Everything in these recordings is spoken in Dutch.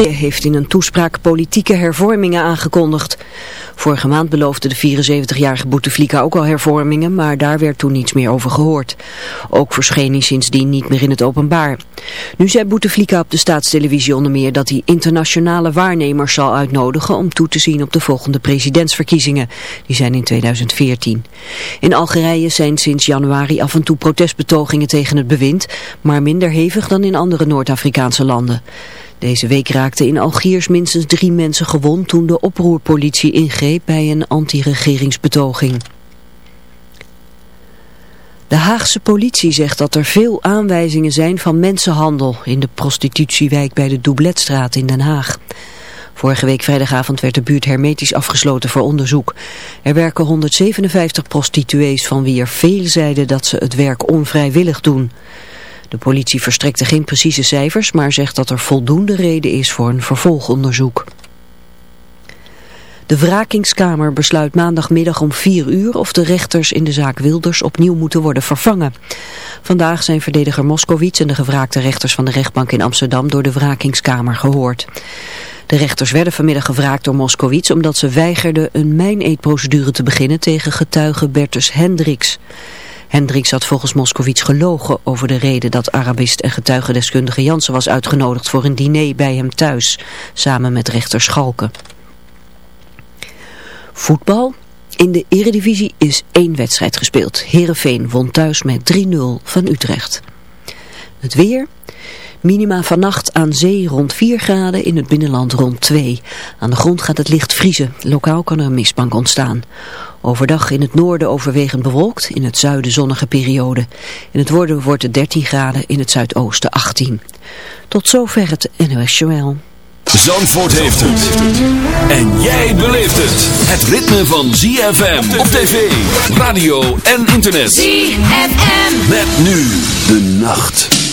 Heeft in een toespraak politieke hervormingen aangekondigd. Vorige maand beloofde de 74-jarige Bouteflika ook al hervormingen, maar daar werd toen niets meer over gehoord. Ook verscheen hij sindsdien niet meer in het openbaar. Nu zei Bouteflika op de staatstelevisie onder meer dat hij internationale waarnemers zal uitnodigen om toe te zien op de volgende presidentsverkiezingen. Die zijn in 2014. In Algerije zijn sinds januari af en toe protestbetogingen tegen het bewind, maar minder hevig dan in andere Noord-Afrikaanse landen. Deze week raakten in Algiers minstens drie mensen gewond toen de oproerpolitie ingreep bij een anti-regeringsbetoging. De Haagse politie zegt dat er veel aanwijzingen zijn van mensenhandel in de prostitutiewijk bij de Doubletstraat in Den Haag. Vorige week vrijdagavond werd de buurt hermetisch afgesloten voor onderzoek. Er werken 157 prostituees van wie er veel zeiden dat ze het werk onvrijwillig doen. De politie verstrekte geen precieze cijfers, maar zegt dat er voldoende reden is voor een vervolgonderzoek. De wrakingskamer besluit maandagmiddag om 4 uur of de rechters in de zaak Wilders opnieuw moeten worden vervangen. Vandaag zijn verdediger Moskowitz en de gevraagde rechters van de rechtbank in Amsterdam door de wrakingskamer gehoord. De rechters werden vanmiddag gevraagd door Moskowitz omdat ze weigerden een mijneetprocedure te beginnen tegen getuige Bertus Hendricks. Hendricks had volgens Moskowitz gelogen over de reden dat Arabist en getuigendeskundige Jansen was uitgenodigd voor een diner bij hem thuis, samen met rechter Schalke. Voetbal. In de eredivisie is één wedstrijd gespeeld. Heerenveen won thuis met 3-0 van Utrecht. Het weer... Minima vannacht aan zee rond 4 graden, in het binnenland rond 2. Aan de grond gaat het licht vriezen. Lokaal kan er een mistbank ontstaan. Overdag in het noorden overwegend bewolkt, in het zuiden zonnige periode. In het noorden wordt het 13 graden, in het zuidoosten 18. Tot zover het NOS Joel. Zandvoort heeft het. En jij beleeft het. Het ritme van ZFM op tv, radio en internet. ZFM. Met nu de nacht.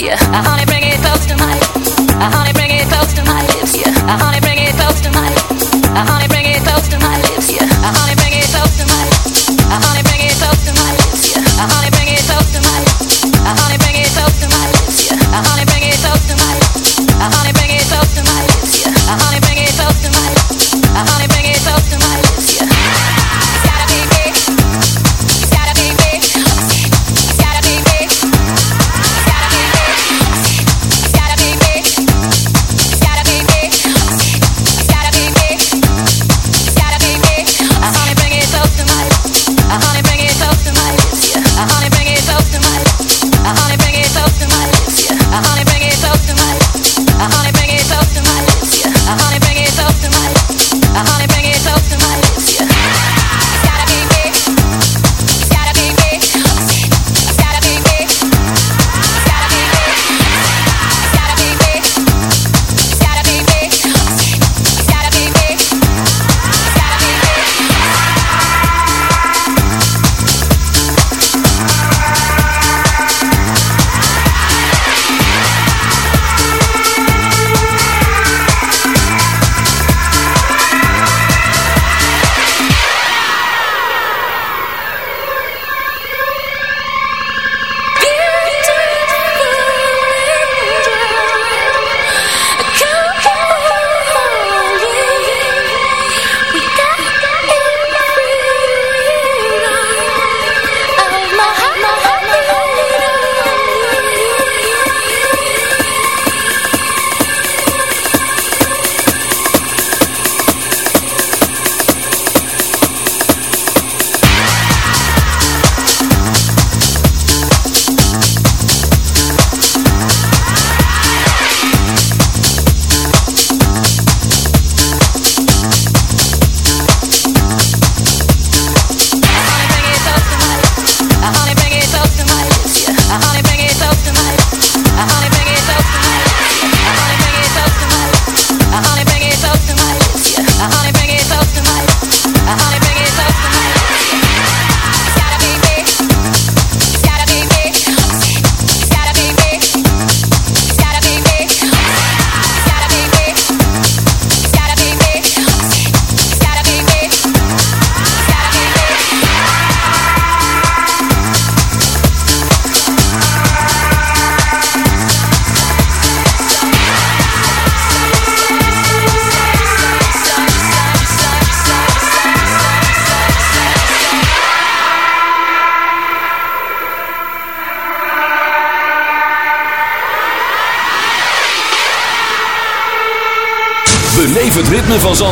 yeah.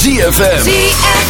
ZFM. ZFM.